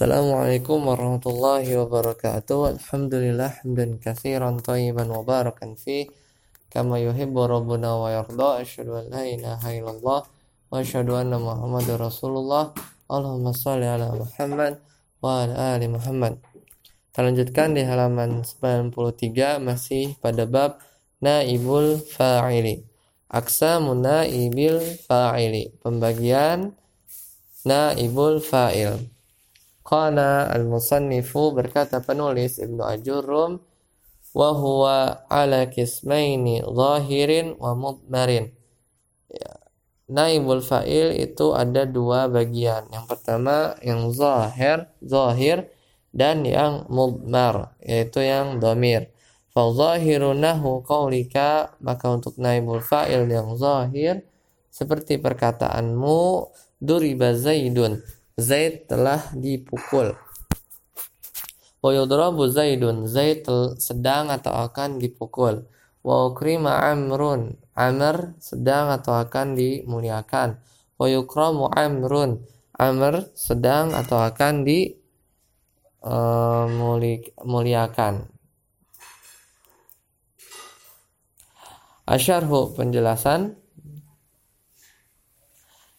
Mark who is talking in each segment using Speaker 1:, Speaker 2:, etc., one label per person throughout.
Speaker 1: Assalamualaikum warahmatullahi wabarakatuh. Alhamdulillah hamdan katsiran thayyiban mubarakan fi kama yuhibbu rabbuna wa yarda. Asyhadu an la ilaha illallah wa asyhadu anna Muhammadar Rasulullah. Allahumma shalli ala Muhammad wa ala ali Muhammad. Kita lanjutkan di halaman 93 masih pada bab naibul fa'ili. Aksamun naibil fa'ili. Pembagian naibul fa'il. Qala al-musannifu berkata penulis Ibnu Ajurum wa huwa ala kismaini zahirin wa mudmarin. Ya. Naibul fa'il itu ada dua bagian. Yang pertama yang zahir, zahir dan yang mudmar yaitu yang domir. Fa zahirunahu qaulika maka untuk naibul fa'il yang zahir seperti perkataanmu duriba zaidun Zaid telah dipukul. Wa yudrabu Zaidun. Zaid sedang atau akan dipukul. Wa ukrima Amrun. Amr sedang atau akan dimuliakan. Wa yukramu Amrun. Amr sedang atau akan dimuliakan. Uh, Asyarhu penjelasan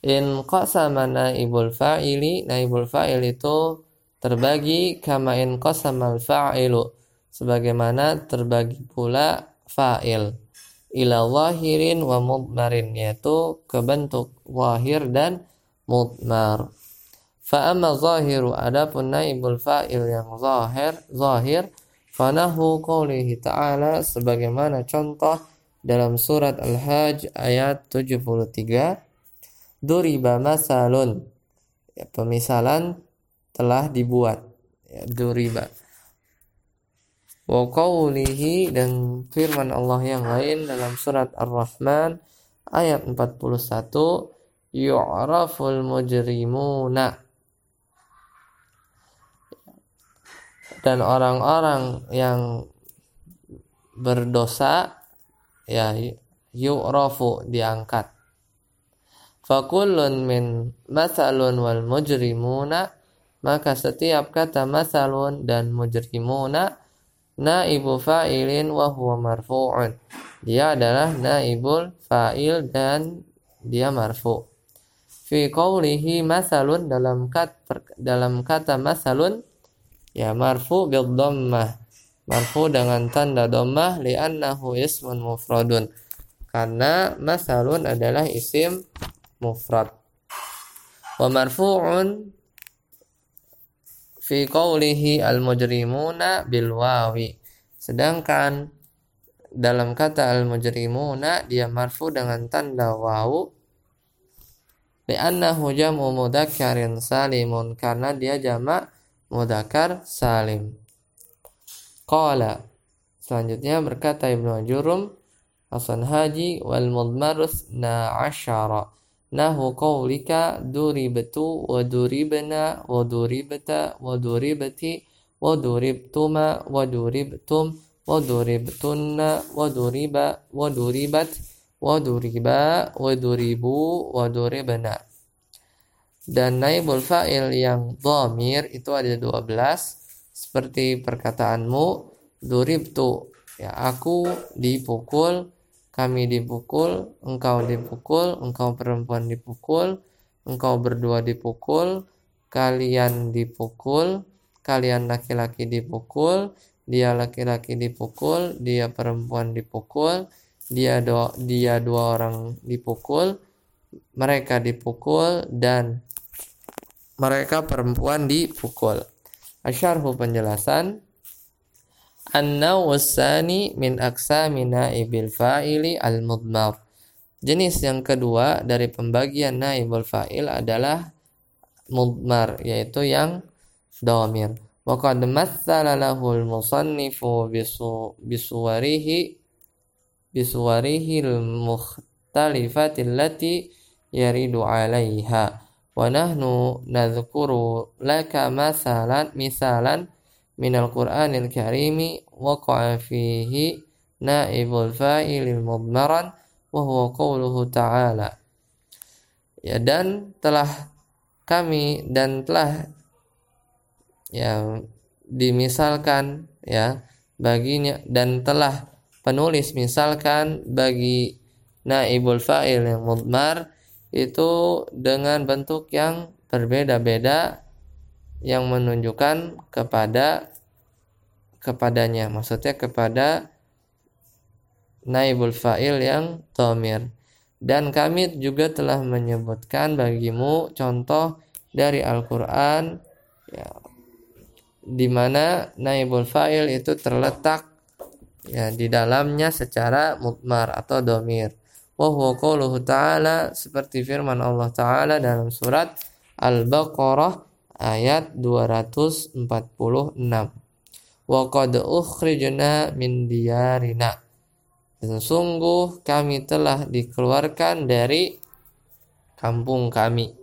Speaker 1: In qasama naibul fa'ili, naibul fa'il itu terbagi kama in qasamal fa'ilu. Sebagaimana terbagi pula fa'il. Ila wahirin wa mudmarin, yaitu ke bentuk wahir dan mudmar. Fa'amma zahiru adapun naibul fa'il yang zahir, zahir, fanahu qawlihi ta'ala sebagaimana contoh dalam surat Al-Hajj ayat 73 Duriba masalun. Ya, pemisalan telah dibuat. Ya, duriba. Wa qawlihi dan firman Allah yang lain dalam surat Ar-Rahman ayat 41 yu'raful mujrimuna dan orang-orang yang berdosa ya yu'rafu diangkat Fakullun min masalun wal mujrimuna maka setiap kata masalun dan mujrimuna naibu fa'ilin wa huwa marfu'un. Dia adalah naibul fa'il dan dia marfu. Fi qawlihi masalun dalam kata dalam kata masalun ya marfu bil dhammah. Marfu dengan tanda dhammah li'annahu ismun mufradun. Karena masalun adalah isim mufrad wa marfu'un fi qawlihi al-mujrimuna bil wawi sedangkan dalam kata al-mujrimuna dia marfu dengan tanda wawu li'annahu jam'u mudakkarin salimun karena dia jamak mudakar salim. Qala selanjutnya berkata Ibnu Jurum Hasan Haji wal mudmarus na asyara nahu qawlika duribtu wa duribna wa duribta wa duribti wa duribtuma wa duribtum wa duribtunna wa duriba wa duribat wa duriba wa duribu wa duribna. Dan naibul fa'il yang dhamir itu ada 12 seperti perkataanmu duribtu ya aku dipukul kami dipukul, engkau dipukul, engkau perempuan dipukul, engkau berdua dipukul, kalian dipukul, kalian laki-laki dipukul, dia laki-laki dipukul, dia perempuan dipukul, dia do, dia dua orang dipukul, mereka dipukul dan mereka perempuan dipukul. Asyarhu penjelasan An-nawsani min aksamina ibil fa'ili al-mudmar. Jenis yang kedua dari pembagian naibul fa'il adalah mudmar yaitu yang domir. Wa qad matsala lahu al-musannifu bisuwarihi bisuwarihi al-mukhtalifati allati yaridu 'alaiha. Wa nahnu nadhkuru laka masalan misalan minal Qur'anil Karimi waqa'a fihi naibul fa'ilil mudmaran wa huwa qawluhu ta'ala. Ya dan telah kami dan telah ya dimisalkan ya baginya dan telah penulis misalkan bagi naibul fa'il yang mudmar itu dengan bentuk yang berbeda-beda yang menunjukkan kepada kepadanya maksudnya kepada naibul fa'il yang tomir dan kami juga telah menyebutkan bagimu contoh dari Al-Quran ya, di mana naibul fa'il itu terletak ya di dalamnya secara mutmar atau domir. Wa ta'ala seperti firman Allah taala dalam surat Al-Baqarah ayat 246. Wa qad ukhrijna min diyarina. Dan sungguh kami telah dikeluarkan dari kampung kami.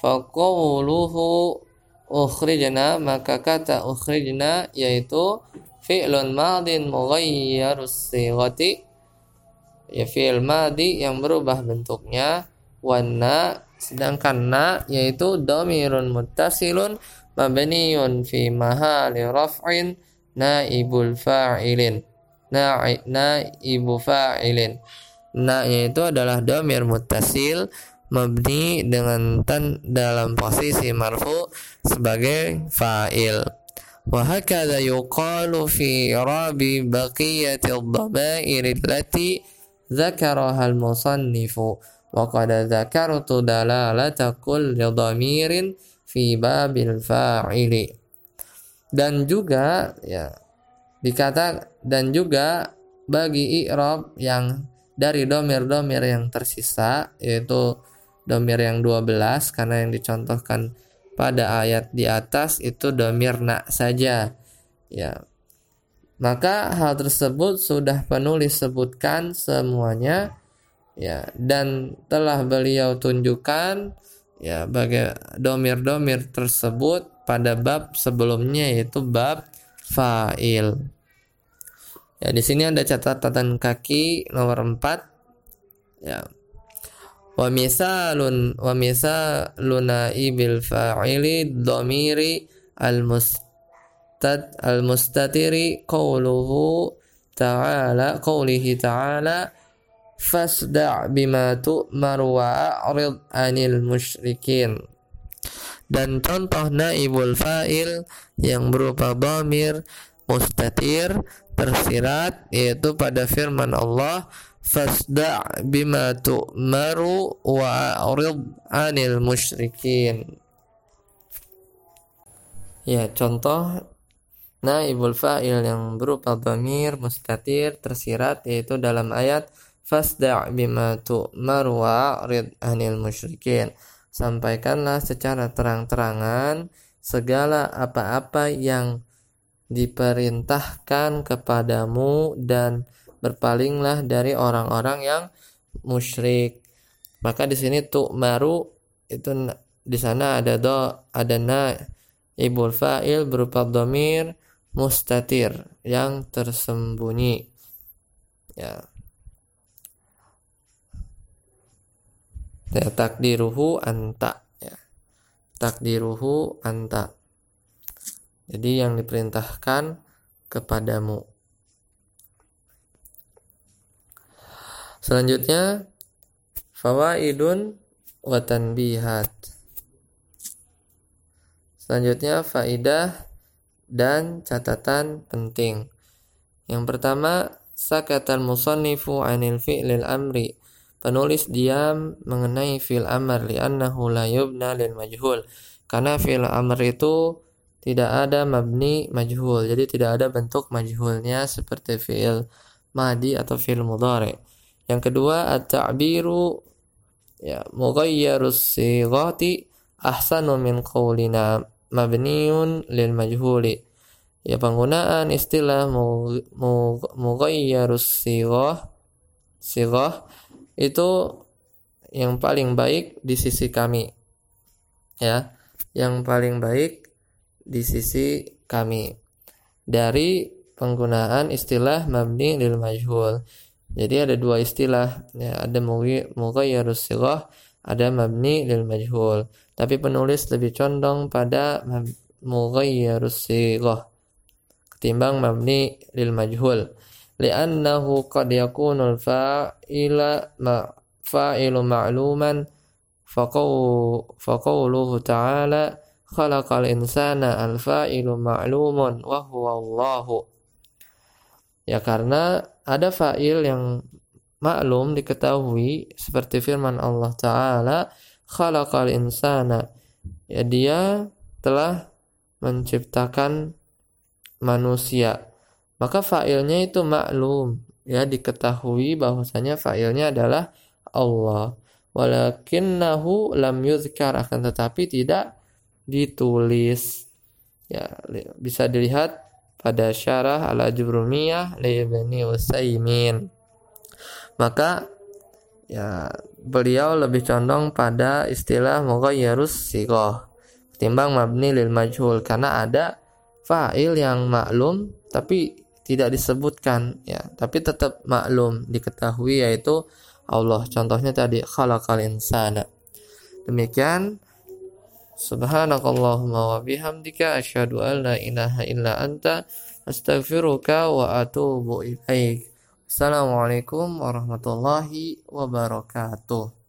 Speaker 1: Faqawluhu ukhrijna maka kata ukhrijna yaitu fi'lun madin mughayyarus sighati. Ya fi'il madi yang berubah bentuknya wanna sedangkan na yaitu dhamirun muttasilun mabniun fi mahali raf'in naibul fa'ilin. Naibu fa'ilin. Na-nya itu adalah domir mutasil mabni dengan tan dalam posisi marfu sebagai fa'il. Wa hakadha yuqalu fi rabi baqiyati ad-dhamair allati dzakaraha al-musannifu. Wa qad dzakartu dalalata kulli dhamirin fi babil fa'ili dan juga ya dikata dan juga bagi i'rab yang dari domir-domir yang tersisa yaitu domir yang 12 karena yang dicontohkan pada ayat di atas itu domir nak saja ya. Maka hal tersebut sudah penulis sebutkan semuanya ya dan telah beliau tunjukkan ya bagi domir-domir tersebut pada bab sebelumnya yaitu bab fa'il Ya, di sini ada catatan kaki nomor 4. Ya. Wa misalun wa misaluna ibil fa'ili dhamiri al mustad al mustatiri qawluhu ta'ala qawlihi ta'ala fasda' bima tu'mar wa a'rid 'anil musyrikin dan contoh naibul fa'il yang berupa dhamir mustatir tersirat yaitu pada firman Allah fasda' bima tu'maru wa a'rid 'anil musyrikin. Ya contoh naibul fa'il yang berupa dhamir mustatir tersirat yaitu dalam ayat fasda' bima tu'maru wa a'rid 'anil musyrikin sampaikanlah secara terang-terangan segala apa-apa yang diperintahkan kepadamu dan berpalinglah dari orang-orang yang musyrik. Maka di sini tuh maru itu di sana ada do ada na ibul fa'il berupa domir mustatir yang tersembunyi. Ya. Ya takdiruhu anta ya. Takdiruhu anta. Jadi yang diperintahkan kepadamu. Selanjutnya fawaidun wa tanbihat. Selanjutnya faidah dan catatan penting. Yang pertama, sakatal musannifu 'anil fi'lil amri. Penulis diam mengenai fi'il amr li'annahu la yubna lil majhul. Karena fi'il amr itu tidak ada mabni majhul. Jadi tidak ada bentuk majhulnya seperti fi'il madi atau fi'il mudhari. Yang kedua at-ta'biru ya mughayyarus sighati ahsanu min qawlina mabniun lil majhuli. Ya penggunaan istilah mughayyarus sighah sighah itu yang paling baik di sisi kami ya yang paling baik di sisi kami dari penggunaan istilah mabni lil majhul. Jadi ada dua istilah, ya, ada mughayyarus sighah, ada mabni lil majhul. Tapi penulis lebih condong pada mughayyirus sighah ketimbang mabni lil majhul li'annahu qad yakunu al-fa'ila ma fa'ilu ma'luman faqawluhu ta'ala khalaqal insana al-fa'ilu ma'lumun wa huwa ya karena ada fa'il yang maklum diketahui seperti firman Allah taala khalaqal insana. Ya dia telah menciptakan manusia maka fa'ilnya itu maklum ya diketahui bahwasanya fa'ilnya adalah Allah. Walakinnahu lam yuzkar. Akan tetapi tidak ditulis. Ya bisa dilihat pada syarah al-ajrumiyah li Ibni Utsaimin. Maka ya beliau lebih condong pada istilah mughayyirus sighah. Ketimbang mabni lil majhul. Karena ada fa'il yang maklum tapi tidak disebutkan ya. Tapi tetap maklum diketahui yaitu Allah. Contohnya tadi khalaqal insana. Demikian. Subhanakallahumma wa bihamdika asyhadu an la ilaha illa anta astaghfiruka wa atubu ilaik. Assalamualaikum warahmatullahi wabarakatuh.